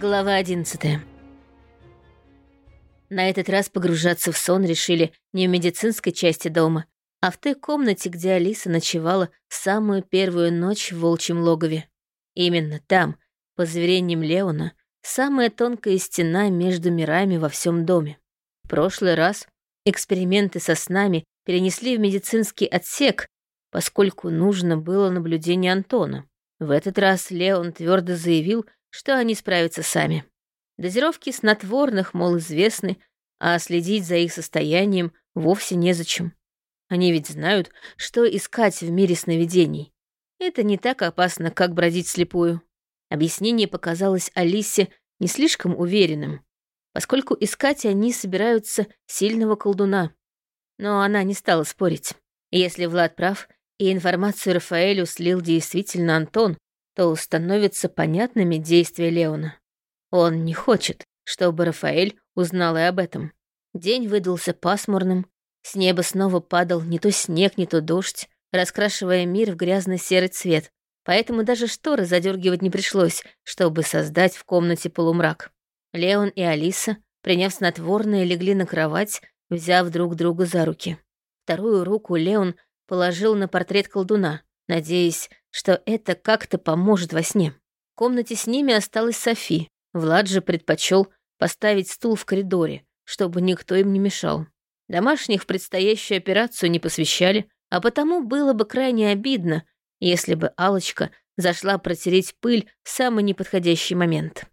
Глава одиннадцатая. На этот раз погружаться в сон решили не в медицинской части дома, а в той комнате, где Алиса ночевала самую первую ночь в волчьем логове. Именно там, по заверениям Леона, самая тонкая стена между мирами во всем доме. В прошлый раз эксперименты со снами перенесли в медицинский отсек, поскольку нужно было наблюдение Антона. В этот раз Леон твердо заявил, что они справятся сами. Дозировки снотворных, мол, известны, а следить за их состоянием вовсе незачем. Они ведь знают, что искать в мире сновидений. Это не так опасно, как бродить слепую. Объяснение показалось Алисе не слишком уверенным, поскольку искать они собираются сильного колдуна. Но она не стала спорить. Если Влад прав, и информацию Рафаэлю слил действительно Антон, то становятся понятными действия Леона. Он не хочет, чтобы Рафаэль узнал и об этом. День выдался пасмурным, с неба снова падал не то снег, не то дождь, раскрашивая мир в грязно-серый цвет, поэтому даже шторы задергивать не пришлось, чтобы создать в комнате полумрак. Леон и Алиса, приняв снотворное, легли на кровать, взяв друг друга за руки. Вторую руку Леон положил на портрет колдуна, надеясь, что это как-то поможет во сне. В комнате с ними осталась Софи. Влад же предпочел поставить стул в коридоре, чтобы никто им не мешал. Домашних в предстоящую операцию не посвящали, а потому было бы крайне обидно, если бы алочка зашла протереть пыль в самый неподходящий момент.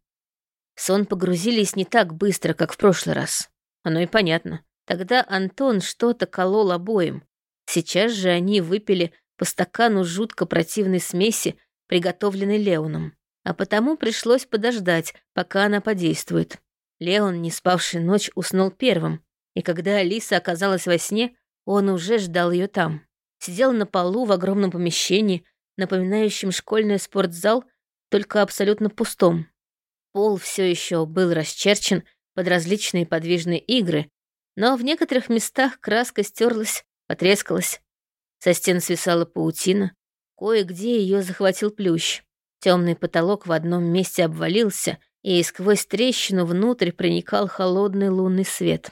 Сон погрузились не так быстро, как в прошлый раз. Оно и понятно. Тогда Антон что-то колол обоим. Сейчас же они выпили по стакану жутко противной смеси, приготовленной Леоном. А потому пришлось подождать, пока она подействует. Леон, не спавший ночь, уснул первым, и когда Алиса оказалась во сне, он уже ждал ее там. Сидел на полу в огромном помещении, напоминающем школьный спортзал, только абсолютно пустом. Пол все еще был расчерчен под различные подвижные игры, но в некоторых местах краска стерлась, потрескалась, со стен свисала паутина, кое-где ее захватил плющ. Темный потолок в одном месте обвалился, и сквозь трещину внутрь проникал холодный лунный свет.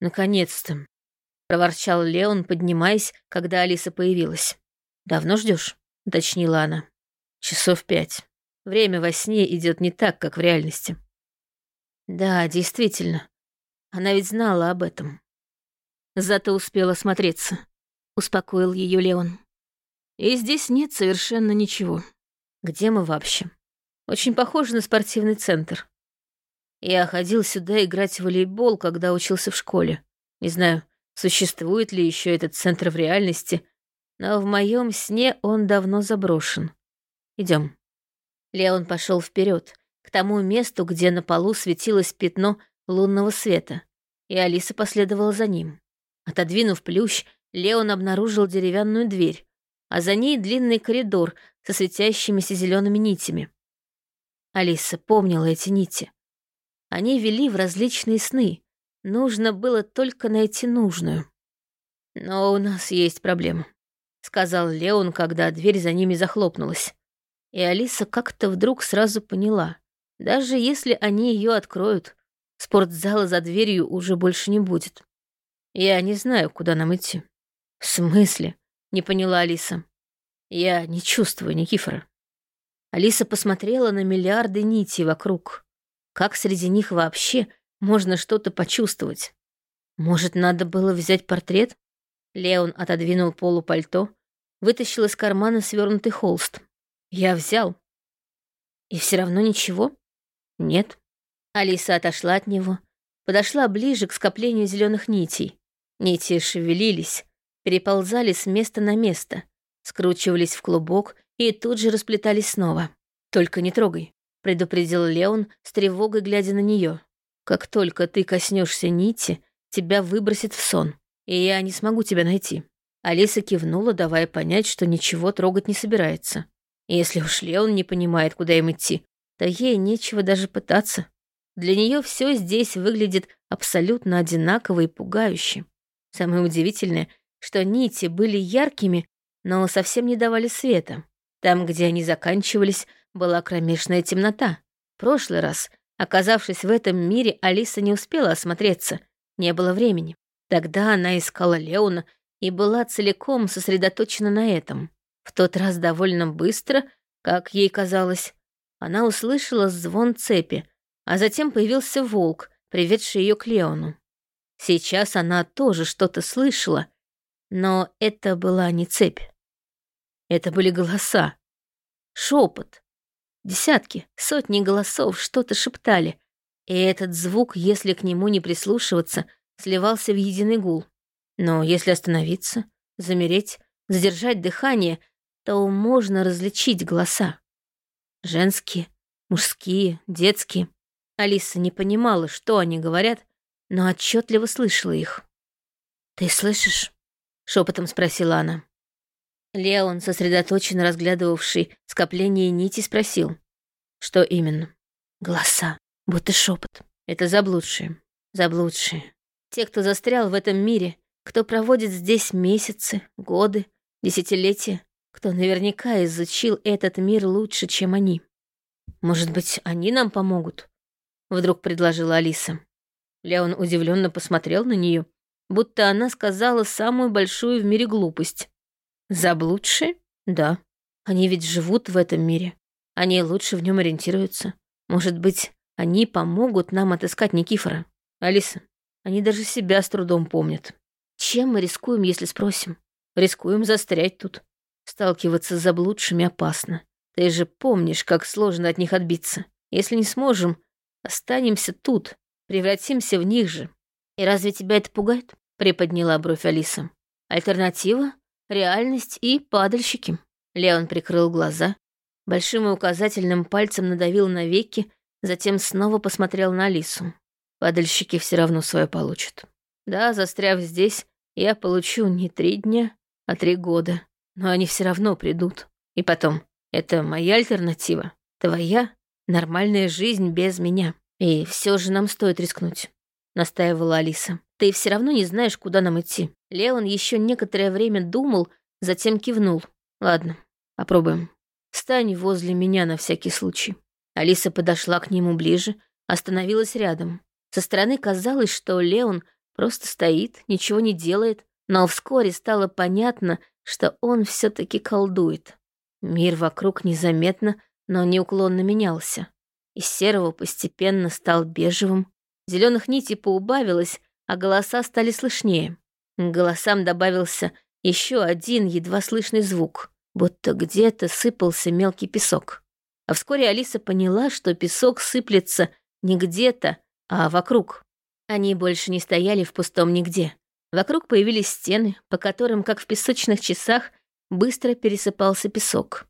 «Наконец-то!» — проворчал Леон, поднимаясь, когда Алиса появилась. «Давно ждешь? уточнила она. «Часов пять. Время во сне идет не так, как в реальности». «Да, действительно. Она ведь знала об этом. Зато успела смотреться успокоил ее Леон. И здесь нет совершенно ничего. Где мы вообще? Очень похоже на спортивный центр. Я ходил сюда играть в волейбол, когда учился в школе. Не знаю, существует ли еще этот центр в реальности, но в моем сне он давно заброшен. Идем. Леон пошел вперед, к тому месту, где на полу светилось пятно лунного света, и Алиса последовала за ним. Отодвинув плющ, Леон обнаружил деревянную дверь, а за ней длинный коридор со светящимися зелеными нитями. Алиса помнила эти нити. Они вели в различные сны. Нужно было только найти нужную. «Но у нас есть проблема», — сказал Леон, когда дверь за ними захлопнулась. И Алиса как-то вдруг сразу поняла. Даже если они ее откроют, спортзала за дверью уже больше не будет. Я не знаю, куда нам идти. «В смысле?» — не поняла Алиса. «Я не чувствую Никифора». Алиса посмотрела на миллиарды нитей вокруг. Как среди них вообще можно что-то почувствовать? Может, надо было взять портрет? Леон отодвинул полу пальто, вытащил из кармана свернутый холст. Я взял. И все равно ничего? Нет. Алиса отошла от него, подошла ближе к скоплению зеленых нитей. Нити шевелились, переползали с места на место, скручивались в клубок и тут же расплетались снова. «Только не трогай», — предупредил Леон с тревогой, глядя на нее. «Как только ты коснешься нити, тебя выбросит в сон, и я не смогу тебя найти». Алиса кивнула, давая понять, что ничего трогать не собирается. Если уж Леон не понимает, куда им идти, то ей нечего даже пытаться. Для нее все здесь выглядит абсолютно одинаково и пугающе. Самое удивительное, что нити были яркими, но совсем не давали света. Там, где они заканчивались, была кромешная темнота. В прошлый раз, оказавшись в этом мире, Алиса не успела осмотреться, не было времени. Тогда она искала Леона и была целиком сосредоточена на этом. В тот раз довольно быстро, как ей казалось, она услышала звон цепи, а затем появился волк, приведший ее к Леону. Сейчас она тоже что-то слышала, но это была не цепь. Это были голоса. Шепот. Десятки, сотни голосов что-то шептали, и этот звук, если к нему не прислушиваться, сливался в единый гул. Но если остановиться, замереть, задержать дыхание, то можно различить голоса. Женские, мужские, детские. Алиса не понимала, что они говорят, но отчетливо слышала их. «Ты слышишь?» — шепотом спросила она. Леон, сосредоточенно разглядывавший скопление нитей, спросил. «Что именно?» «Голоса, будто шепот. Это заблудшие, заблудшие. Те, кто застрял в этом мире, кто проводит здесь месяцы, годы, десятилетия, кто наверняка изучил этот мир лучше, чем они. Может быть, они нам помогут?» Вдруг предложила Алиса. Леон удивленно посмотрел на нее, будто она сказала самую большую в мире глупость. Заблудшие? Да. Они ведь живут в этом мире. Они лучше в нем ориентируются. Может быть, они помогут нам отыскать Никифора. Алиса, они даже себя с трудом помнят. Чем мы рискуем, если спросим? Рискуем застрять тут. Сталкиваться с заблудшими опасно. Ты же помнишь, как сложно от них отбиться. Если не сможем, останемся тут, превратимся в них же. И разве тебя это пугает? Приподняла бровь Алиса. Альтернатива реальность и падальщики. Леон прикрыл глаза, большим и указательным пальцем надавил на веки, затем снова посмотрел на Алису. Падальщики все равно свое получат. Да, застряв здесь, я получу не три дня, а три года. Но они все равно придут. И потом, это моя альтернатива. Твоя нормальная жизнь без меня. И все же нам стоит рискнуть, настаивала Алиса. Ты все равно не знаешь, куда нам идти. Леон еще некоторое время думал, затем кивнул. Ладно, попробуем. Встань возле меня на всякий случай. Алиса подошла к нему ближе, остановилась рядом. Со стороны казалось, что Леон просто стоит, ничего не делает, но вскоре стало понятно, что он все-таки колдует. Мир вокруг незаметно, но неуклонно менялся. Из серого постепенно стал бежевым, зеленых нитей поубавилось, а голоса стали слышнее. К голосам добавился еще один едва слышный звук, будто где-то сыпался мелкий песок. А вскоре Алиса поняла, что песок сыплется не где-то, а вокруг. Они больше не стояли в пустом нигде. Вокруг появились стены, по которым, как в песочных часах, быстро пересыпался песок.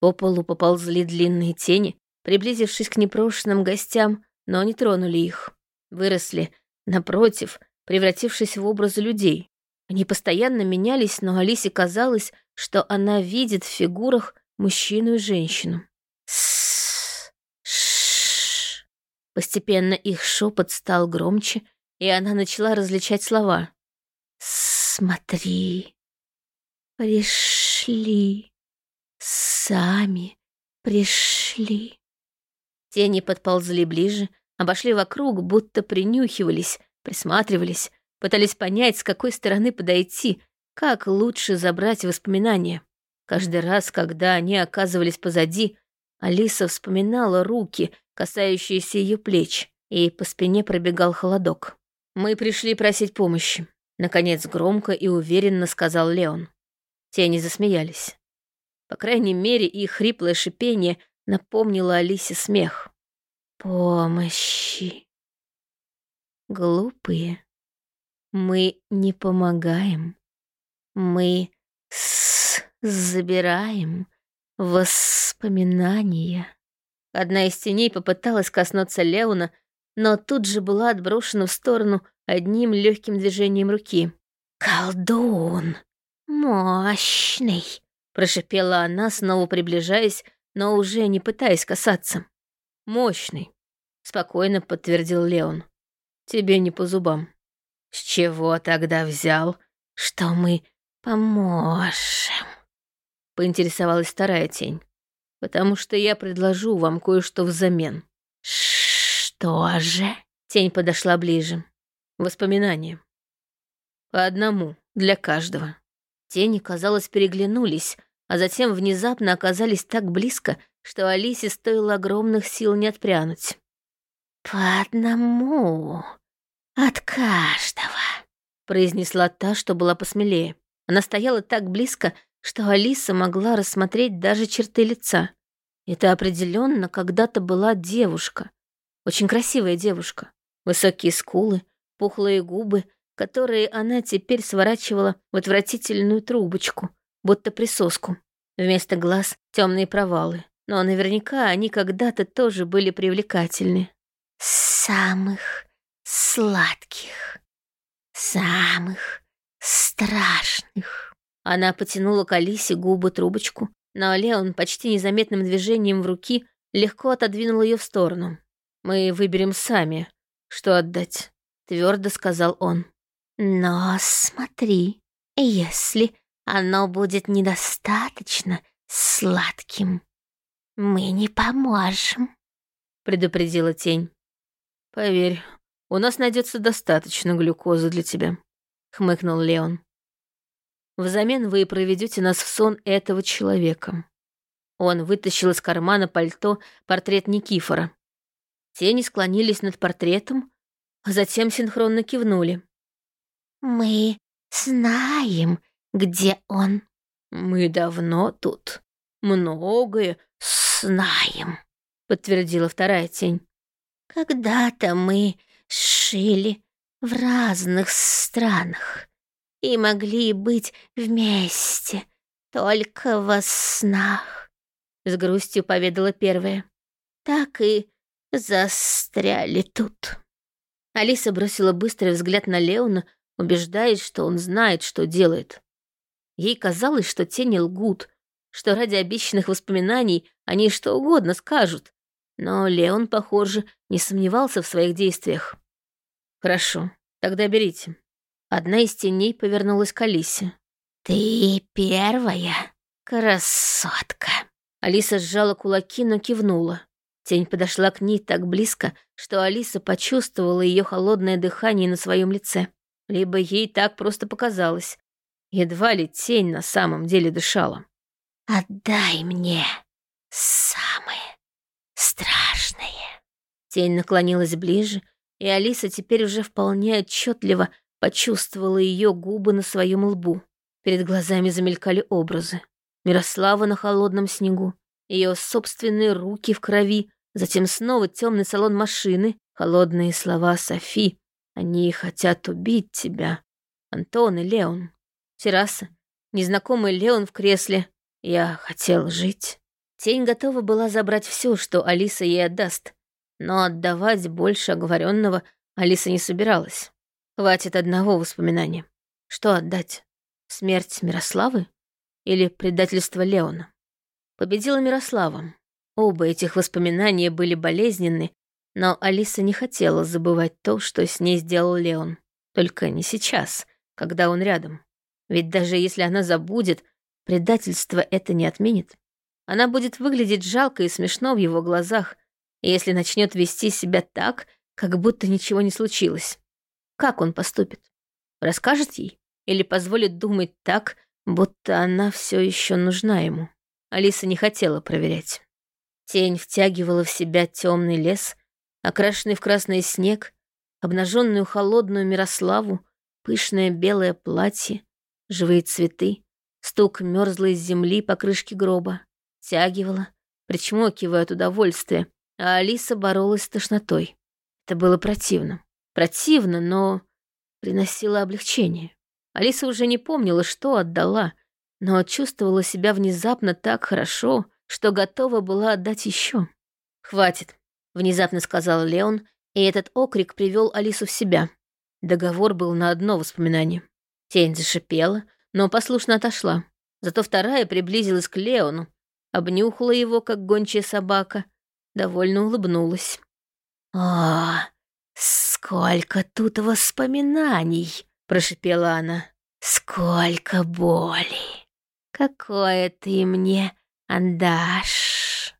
По полу поползли длинные тени, приблизившись к непрошенным гостям, но не тронули их. Выросли, напротив, превратившись в образы людей. Они постоянно менялись, но Алисе казалось, что она видит в фигурах мужчину и женщину. Постепенно их шепот стал громче, и она начала различать слова. «Смотри, пришли, сами пришли». Тени подползли ближе, обошли вокруг, будто принюхивались, присматривались, пытались понять, с какой стороны подойти, как лучше забрать воспоминания. Каждый раз, когда они оказывались позади, Алиса вспоминала руки, касающиеся ее плеч, и по спине пробегал холодок. «Мы пришли просить помощи», — наконец громко и уверенно сказал Леон. Тени засмеялись. По крайней мере, их хриплое шипение напомнило Алисе смех. «Помощи», глупые. Мы не помогаем. Мы с забираем воспоминания. Одна из теней попыталась коснуться Леона, но тут же была отброшена в сторону одним легким движением руки. «Колдун! Мощный!» — прошипела она, снова приближаясь, но уже не пытаясь касаться. «Мощный!» — спокойно подтвердил Леон тебе не по зубам. С чего тогда взял, что мы поможем? Поинтересовалась вторая тень. Потому что я предложу вам кое-что взамен. что же?» Тень подошла ближе. Воспоминания. По одному, для каждого. Тени, казалось, переглянулись, а затем внезапно оказались так близко, что Алисе стоило огромных сил не отпрянуть. «По одному. От каждого», — произнесла та, что была посмелее. Она стояла так близко, что Алиса могла рассмотреть даже черты лица. Это определенно когда-то была девушка. Очень красивая девушка. Высокие скулы, пухлые губы, которые она теперь сворачивала в отвратительную трубочку, будто присоску. Вместо глаз темные провалы. Но наверняка они когда-то тоже были привлекательны. «Самых сладких, самых страшных». Она потянула к Алисе губы трубочку, но Леон почти незаметным движением в руки легко отодвинул ее в сторону. «Мы выберем сами, что отдать», — твердо сказал он. «Но смотри, если оно будет недостаточно сладким, мы не поможем», — предупредила тень. «Поверь, у нас найдется достаточно глюкозы для тебя», — хмыкнул Леон. Взамен вы проведете нас в сон этого человека. Он вытащил из кармана пальто портрет Никифора. Тени склонились над портретом, а затем синхронно кивнули. «Мы знаем, где он». «Мы давно тут. Многое знаем», — подтвердила вторая тень. «Когда-то мы шили в разных странах и могли быть вместе, только во снах», — с грустью поведала первая. «Так и застряли тут». Алиса бросила быстрый взгляд на Леона, убеждаясь, что он знает, что делает. Ей казалось, что тени лгут, что ради обещанных воспоминаний они что угодно скажут. Но Леон, похоже, не сомневался в своих действиях. «Хорошо, тогда берите», Одна из теней повернулась к Алисе. «Ты первая, красотка!» Алиса сжала кулаки, но кивнула. Тень подошла к ней так близко, что Алиса почувствовала ее холодное дыхание на своем лице. Либо ей так просто показалось. Едва ли тень на самом деле дышала. «Отдай мне самое страшное!» Тень наклонилась ближе, и Алиса теперь уже вполне отчетливо Почувствовала ее губы на своем лбу. Перед глазами замелькали образы. Мирослава на холодном снегу, ее собственные руки в крови, затем снова темный салон машины, холодные слова Софи. Они хотят убить тебя. Антон и Леон. Терраса. Незнакомый Леон в кресле. Я хотел жить. Тень готова была забрать все, что Алиса ей отдаст. Но отдавать больше оговоренного Алиса не собиралась. Хватит одного воспоминания. Что отдать? Смерть Мирославы или предательство Леона? Победила Мирослава. Оба этих воспоминания были болезненны, но Алиса не хотела забывать то, что с ней сделал Леон. Только не сейчас, когда он рядом. Ведь даже если она забудет, предательство это не отменит. Она будет выглядеть жалко и смешно в его глазах, если начнет вести себя так, как будто ничего не случилось. Как он поступит? Расскажет ей? Или позволит думать так, будто она все еще нужна ему? Алиса не хотела проверять. Тень втягивала в себя темный лес, окрашенный в красный снег, обнаженную холодную Мирославу, пышное белое платье, живые цветы, стук мерзлой земли по крышке гроба. Тягивала, причмокивая от удовольствия, а Алиса боролась с тошнотой. Это было противно. Противно, но приносило облегчение. Алиса уже не помнила, что отдала, но чувствовала себя внезапно так хорошо, что готова была отдать еще. «Хватит», — внезапно сказал Леон, и этот окрик привел Алису в себя. Договор был на одно воспоминание. Тень зашипела, но послушно отошла. Зато вторая приблизилась к Леону, обнюхала его, как гончая собака, довольно улыбнулась. «О, «Сколько тут воспоминаний!» — прошепела она. «Сколько боли! Какое ты мне отдашь?»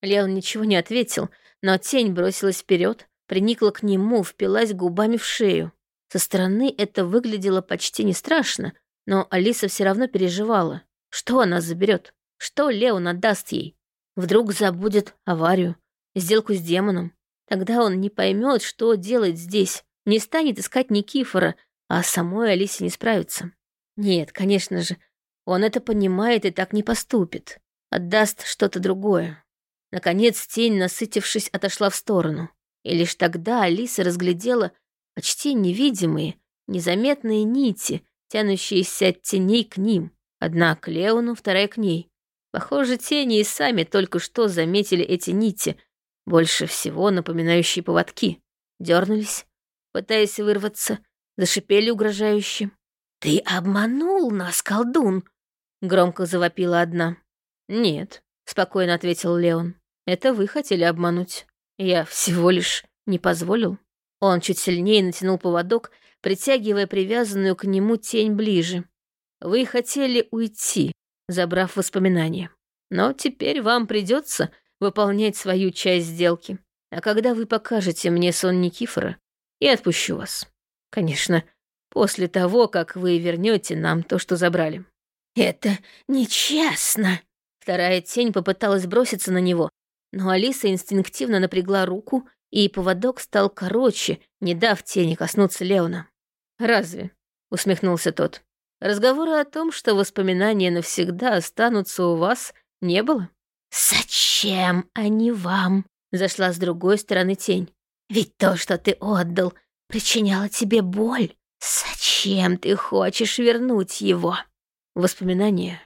Леон ничего не ответил, но тень бросилась вперед, приникла к нему, впилась губами в шею. Со стороны это выглядело почти не страшно, но Алиса все равно переживала. Что она заберет? Что Леон отдаст ей? Вдруг забудет аварию, сделку с демоном. Тогда он не поймет, что делать здесь, не станет искать Никифора, а самой Алисе не справится. Нет, конечно же, он это понимает и так не поступит. Отдаст что-то другое. Наконец тень, насытившись, отошла в сторону. И лишь тогда Алиса разглядела почти невидимые, незаметные нити, тянущиеся от теней к ним. Одна к Леону, вторая к ней. Похоже, тени и сами только что заметили эти нити, больше всего напоминающие поводки. Дернулись, пытаясь вырваться, зашипели угрожающе. «Ты обманул нас, колдун!» — громко завопила одна. «Нет», — спокойно ответил Леон. «Это вы хотели обмануть. Я всего лишь не позволил». Он чуть сильнее натянул поводок, притягивая привязанную к нему тень ближе. «Вы хотели уйти, забрав воспоминания. Но теперь вам придется выполнять свою часть сделки. А когда вы покажете мне сон Никифора, я отпущу вас. Конечно, после того, как вы вернете нам то, что забрали». «Это нечестно!» Вторая тень попыталась броситься на него, но Алиса инстинктивно напрягла руку, и поводок стал короче, не дав тени коснуться Леона. «Разве?» — усмехнулся тот. «Разговора о том, что воспоминания навсегда останутся у вас, не было?» «Зачем они вам?» — зашла с другой стороны тень. «Ведь то, что ты отдал, причиняло тебе боль. Зачем ты хочешь вернуть его?» Воспоминания,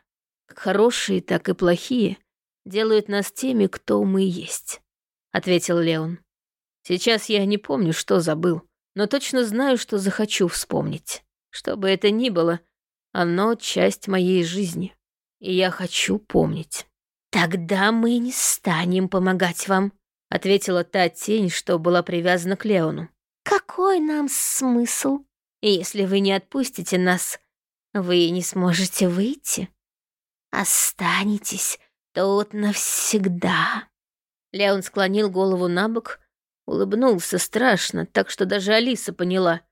как хорошие, так и плохие, делают нас теми, кто мы есть, — ответил Леон. Сейчас я не помню, что забыл, но точно знаю, что захочу вспомнить. Что бы это ни было, оно часть моей жизни, и я хочу помнить. «Тогда мы не станем помогать вам», — ответила та тень, что была привязана к Леону. «Какой нам смысл? Если вы не отпустите нас, вы не сможете выйти. Останетесь тут навсегда». Леон склонил голову на бок, улыбнулся страшно, так что даже Алиса поняла.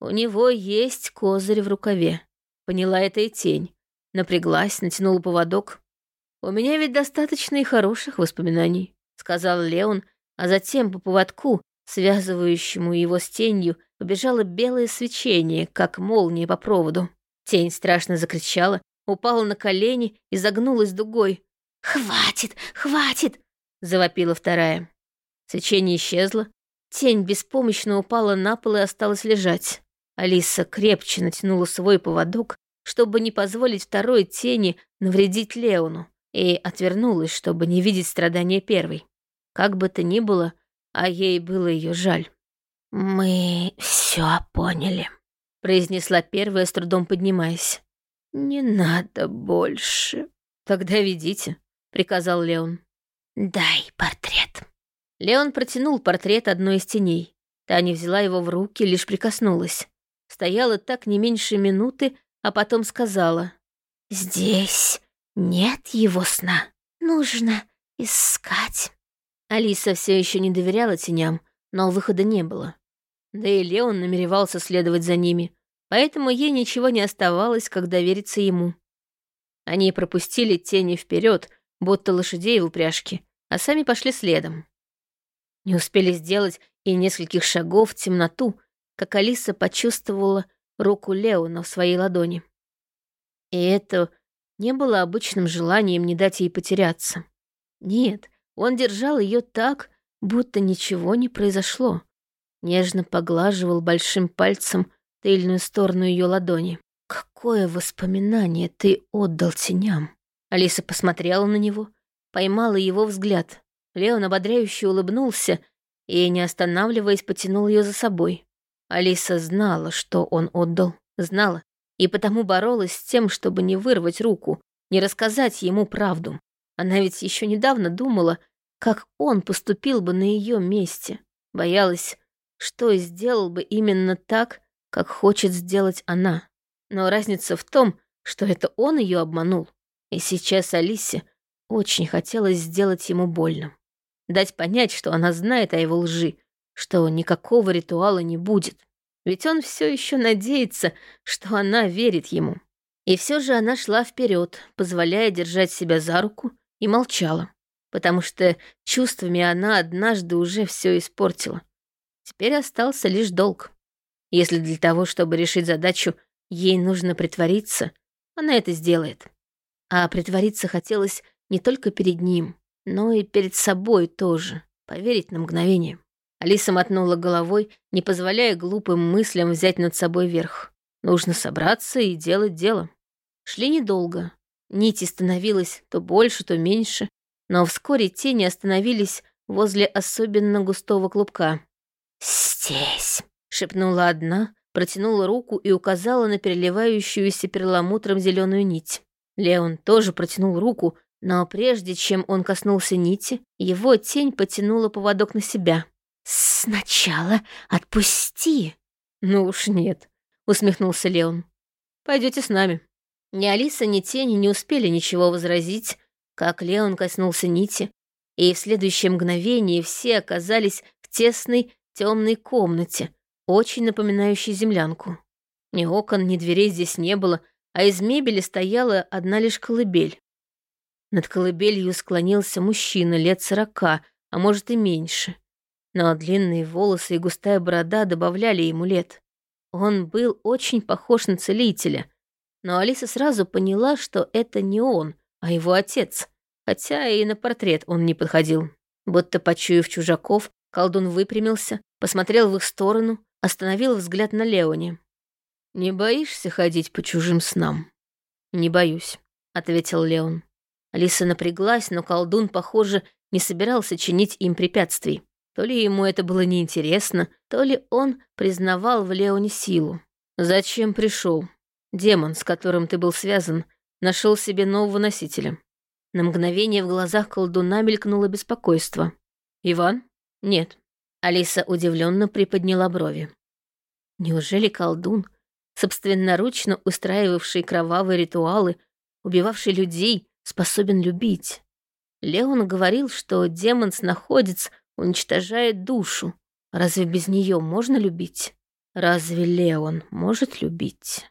У него есть козырь в рукаве. Поняла это и тень. Напряглась, натянула поводок, «У меня ведь достаточно и хороших воспоминаний», — сказал Леон, а затем по поводку, связывающему его с тенью, побежало белое свечение, как молния по проводу. Тень страшно закричала, упала на колени и загнулась дугой. «Хватит, хватит!» — завопила вторая. Свечение исчезло, тень беспомощно упала на пол и осталась лежать. Алиса крепче натянула свой поводок, чтобы не позволить второй тени навредить Леону и отвернулась, чтобы не видеть страдания первой. Как бы то ни было, а ей было ее жаль. «Мы все поняли», — произнесла первая, с трудом поднимаясь. «Не надо больше». «Тогда ведите», — приказал Леон. «Дай портрет». Леон протянул портрет одной из теней. Таня взяла его в руки, лишь прикоснулась. Стояла так не меньше минуты, а потом сказала. «Здесь нет его сна. Нужно искать. Алиса все еще не доверяла теням, но выхода не было. Да и Леон намеревался следовать за ними, поэтому ей ничего не оставалось, как довериться ему. Они пропустили тени вперед, будто лошадей в упряжке, а сами пошли следом. Не успели сделать и нескольких шагов в темноту, как Алиса почувствовала руку Леона в своей ладони. И это не было обычным желанием не дать ей потеряться. Нет, он держал ее так, будто ничего не произошло. Нежно поглаживал большим пальцем тыльную сторону ее ладони. «Какое воспоминание ты отдал теням?» Алиса посмотрела на него, поймала его взгляд. Леон ободряюще улыбнулся и, не останавливаясь, потянул ее за собой. Алиса знала, что он отдал, знала, и потому боролась с тем, чтобы не вырвать руку, не рассказать ему правду. Она ведь еще недавно думала, как он поступил бы на ее месте. Боялась, что сделал бы именно так, как хочет сделать она. Но разница в том, что это он ее обманул. И сейчас Алисе очень хотелось сделать ему больно. Дать понять, что она знает о его лжи, что никакого ритуала не будет. Ведь он все еще надеется, что она верит ему. И все же она шла вперед, позволяя держать себя за руку, и молчала, потому что чувствами она однажды уже все испортила. Теперь остался лишь долг. Если для того, чтобы решить задачу, ей нужно притвориться, она это сделает. А притвориться хотелось не только перед ним, но и перед собой тоже, поверить на мгновение. Алиса мотнула головой, не позволяя глупым мыслям взять над собой верх. Нужно собраться и делать дело. Шли недолго. Нити становилось то больше, то меньше, но вскоре тени остановились возле особенно густого клубка. «Здесь», — шепнула одна, протянула руку и указала на переливающуюся перламутром зеленую нить. Леон тоже протянул руку, но прежде чем он коснулся нити, его тень потянула поводок на себя. «Сначала отпусти!» «Ну уж нет», — усмехнулся Леон. Пойдете с нами». Ни Алиса, ни Тени не успели ничего возразить, как Леон коснулся нити, и в следующее мгновение все оказались в тесной темной комнате, очень напоминающей землянку. Ни окон, ни дверей здесь не было, а из мебели стояла одна лишь колыбель. Над колыбелью склонился мужчина лет сорока, а может и меньше но длинные волосы и густая борода добавляли ему лет. Он был очень похож на целителя, но Алиса сразу поняла, что это не он, а его отец, хотя и на портрет он не подходил. Будто почуяв чужаков, колдун выпрямился, посмотрел в их сторону, остановил взгляд на Леоне. «Не боишься ходить по чужим снам?» «Не боюсь», — ответил Леон. Алиса напряглась, но колдун, похоже, не собирался чинить им препятствий. То ли ему это было неинтересно, то ли он признавал в Леоне силу. «Зачем пришел? Демон, с которым ты был связан, нашел себе нового носителя». На мгновение в глазах колдуна мелькнуло беспокойство. «Иван?» «Нет». Алиса удивленно приподняла брови. Неужели колдун, собственноручно устраивавший кровавые ритуалы, убивавший людей, способен любить? Леон говорил, что демон-снаходец уничтожает душу. Разве без нее можно любить? Разве Леон может любить?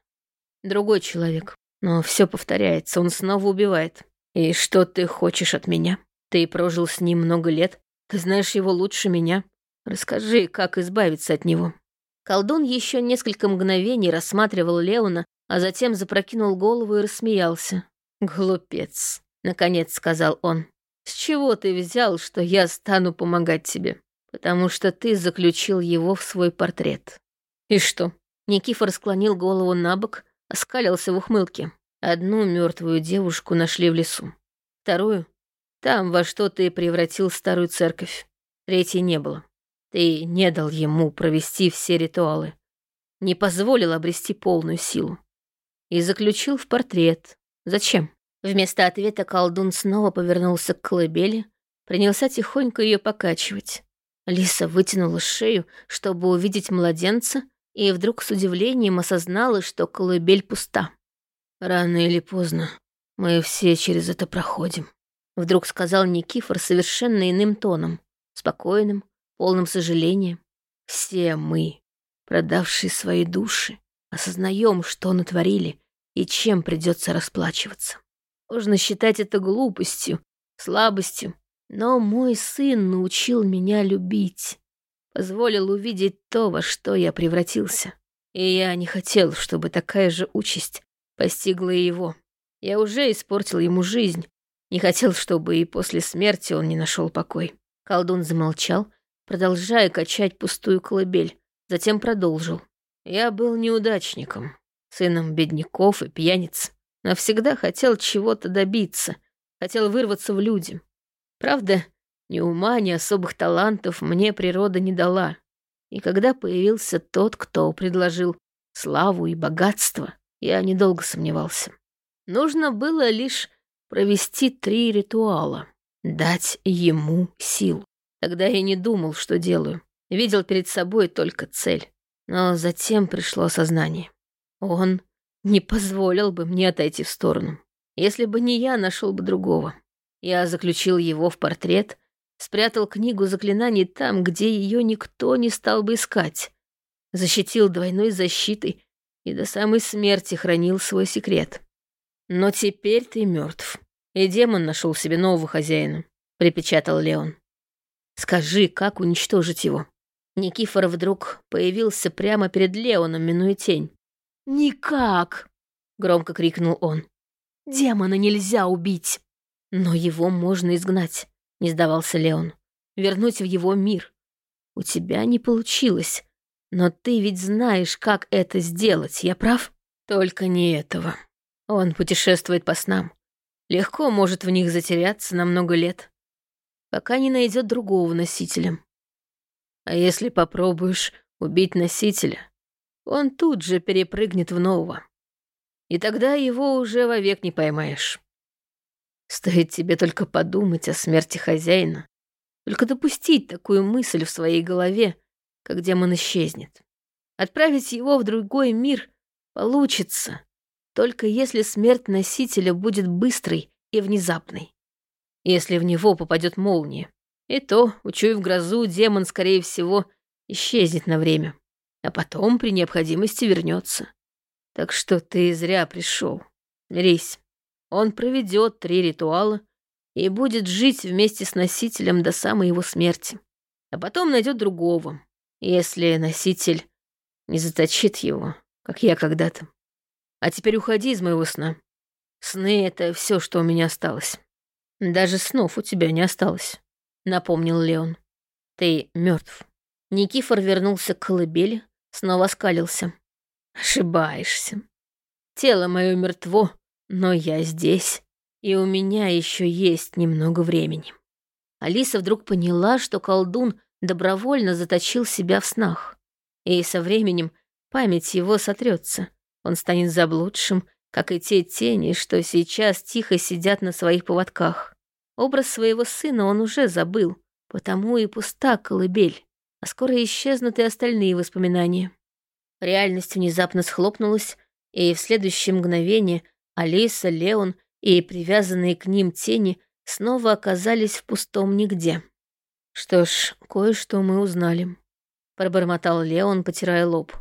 Другой человек. Но все повторяется, он снова убивает. И что ты хочешь от меня? Ты прожил с ним много лет. Ты знаешь его лучше меня. Расскажи, как избавиться от него. Колдун еще несколько мгновений рассматривал Леона, а затем запрокинул голову и рассмеялся. «Глупец», — наконец сказал он. С чего ты взял, что я стану помогать тебе? Потому что ты заключил его в свой портрет. И что? Никифор склонил голову на бок, оскалился в ухмылке. Одну мертвую девушку нашли в лесу. Вторую — там, во что ты превратил старую церковь. Третьей не было. Ты не дал ему провести все ритуалы. Не позволил обрести полную силу. И заключил в портрет. Зачем? Вместо ответа колдун снова повернулся к колыбели, принялся тихонько ее покачивать. Лиса вытянула шею, чтобы увидеть младенца, и вдруг с удивлением осознала, что колыбель пуста. «Рано или поздно мы все через это проходим», — вдруг сказал Никифор совершенно иным тоном, спокойным, полным сожаления. «Все мы, продавшие свои души, осознаем, что натворили и чем придется расплачиваться. Можно считать это глупостью, слабостью. Но мой сын научил меня любить. Позволил увидеть то, во что я превратился. И я не хотел, чтобы такая же участь постигла его. Я уже испортил ему жизнь. Не хотел, чтобы и после смерти он не нашел покой. Колдун замолчал, продолжая качать пустую колыбель. Затем продолжил. Я был неудачником, сыном бедняков и пьяниц. Навсегда хотел чего-то добиться, хотел вырваться в люди. Правда, ни ума, ни особых талантов мне природа не дала. И когда появился тот, кто предложил славу и богатство, я недолго сомневался. Нужно было лишь провести три ритуала, дать ему силу. Тогда я не думал, что делаю. Видел перед собой только цель. Но затем пришло осознание. Он не позволил бы мне отойти в сторону. Если бы не я, нашел бы другого. Я заключил его в портрет, Спрятал книгу заклинаний там, где ее никто не стал бы искать. Защитил двойной защитой и до самой смерти хранил свой секрет. Но теперь ты мертв, и демон нашел себе нового хозяина, припечатал Леон. Скажи, как уничтожить его? Никифор вдруг появился прямо перед Леоном, минуя тень. «Никак!» — громко крикнул он. «Демона нельзя убить!» «Но его можно изгнать», — не сдавался Леон. «Вернуть в его мир. У тебя не получилось, но ты ведь знаешь, как это сделать, я прав? Только не этого. Он путешествует по снам. Легко может в них затеряться на много лет, пока не найдет другого носителя. А если попробуешь убить носителя, он тут же перепрыгнет в нового. И тогда его уже вовек не поймаешь. Стоит тебе только подумать о смерти хозяина, только допустить такую мысль в своей голове, как демон исчезнет. Отправить его в другой мир получится, только если смерть носителя будет быстрой и внезапной. Если в него попадет молния. И то, учуяв грозу, демон, скорее всего, исчезнет на время, а потом при необходимости вернется. Так что ты зря пришел. Мирись. Он проведет три ритуала и будет жить вместе с носителем до самой его смерти. А потом найдет другого, если носитель не заточит его, как я когда-то. А теперь уходи из моего сна. Сны — это все, что у меня осталось. Даже снов у тебя не осталось, — напомнил Леон. Ты мертв. Никифор вернулся к колыбели, снова скалился. Ошибаешься. Тело мое мертво, но я здесь, и у меня еще есть немного времени. Алиса вдруг поняла, что колдун добровольно заточил себя в снах. И со временем память его сотрется. Он станет заблудшим, как и те тени, что сейчас тихо сидят на своих поводках. Образ своего сына он уже забыл, потому и пуста колыбель, а скоро исчезнут и остальные воспоминания. Реальность внезапно схлопнулась, и в следующее мгновение Алиса, Леон и привязанные к ним тени снова оказались в пустом нигде. «Что ж, кое-что мы узнали», — пробормотал Леон, потирая лоб.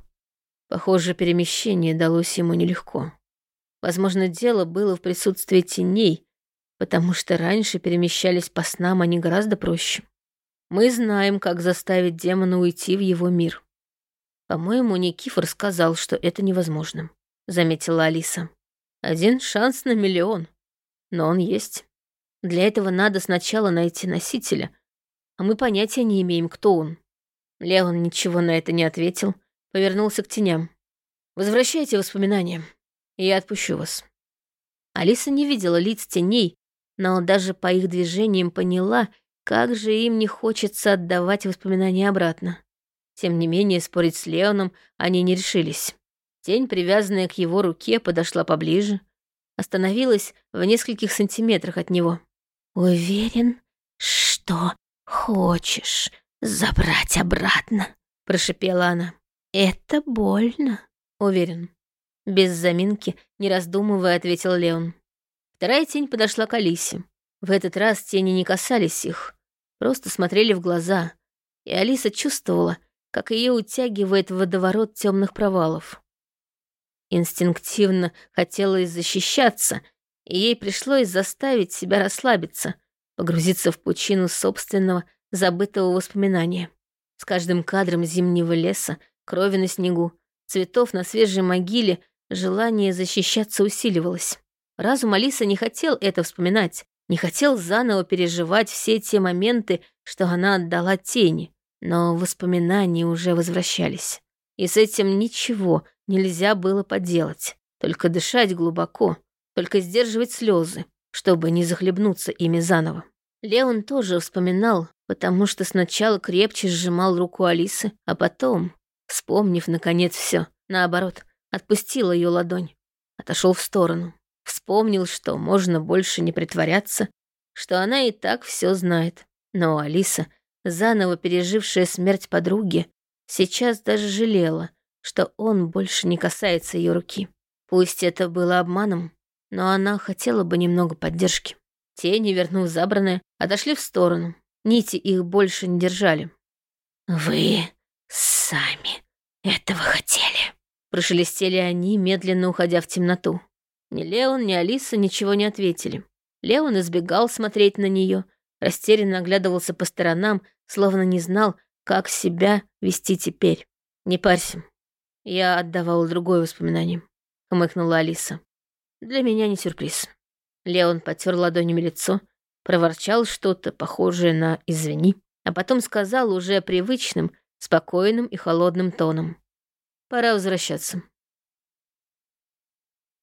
Похоже, перемещение далось ему нелегко. Возможно, дело было в присутствии теней, потому что раньше перемещались по снам они гораздо проще. Мы знаем, как заставить демона уйти в его мир. По-моему, Никифор сказал, что это невозможно, заметила Алиса. Один шанс на миллион, но он есть. Для этого надо сначала найти носителя, а мы понятия не имеем, кто он. Леон ничего на это не ответил, повернулся к теням. «Возвращайте воспоминания, и я отпущу вас». Алиса не видела лиц теней, но даже по их движениям поняла, как же им не хочется отдавать воспоминания обратно. Тем не менее, спорить с Леоном они не решились. Тень, привязанная к его руке, подошла поближе, остановилась в нескольких сантиметрах от него. «Уверен, что «Хочешь забрать обратно?» — прошипела она. «Это больно». «Уверен». Без заминки, не раздумывая, ответил Леон. Вторая тень подошла к Алисе. В этот раз тени не касались их, просто смотрели в глаза, и Алиса чувствовала, как ее утягивает водоворот темных провалов. Инстинктивно хотелось защищаться, и ей пришлось заставить себя расслабиться, погрузиться в пучину собственного забытого воспоминания. С каждым кадром зимнего леса, крови на снегу, цветов на свежей могиле желание защищаться усиливалось. Разум Алисы не хотел это вспоминать, не хотел заново переживать все те моменты, что она отдала тени, но воспоминания уже возвращались. И с этим ничего нельзя было поделать, только дышать глубоко, только сдерживать слезы, чтобы не захлебнуться ими заново. Леон тоже вспоминал, потому что сначала крепче сжимал руку Алисы, а потом, вспомнив наконец все, наоборот, отпустил ее ладонь, отошел в сторону. Вспомнил, что можно больше не притворяться, что она и так все знает. Но Алиса, заново пережившая смерть подруги, сейчас даже жалела, что он больше не касается ее руки. Пусть это было обманом, но она хотела бы немного поддержки. Тени, вернув забранное, отошли в сторону. Нити их больше не держали. «Вы сами этого хотели», — прошелестели они, медленно уходя в темноту. Ни Леон, ни Алиса ничего не ответили. Леон избегал смотреть на нее, растерянно оглядывался по сторонам, словно не знал, как себя вести теперь. «Не парься. Я отдавал другое воспоминание», — хмыкнула Алиса. «Для меня не сюрприз». Леон потер ладонями лицо, проворчал что-то похожее на «извини», а потом сказал уже привычным, спокойным и холодным тоном. «Пора возвращаться».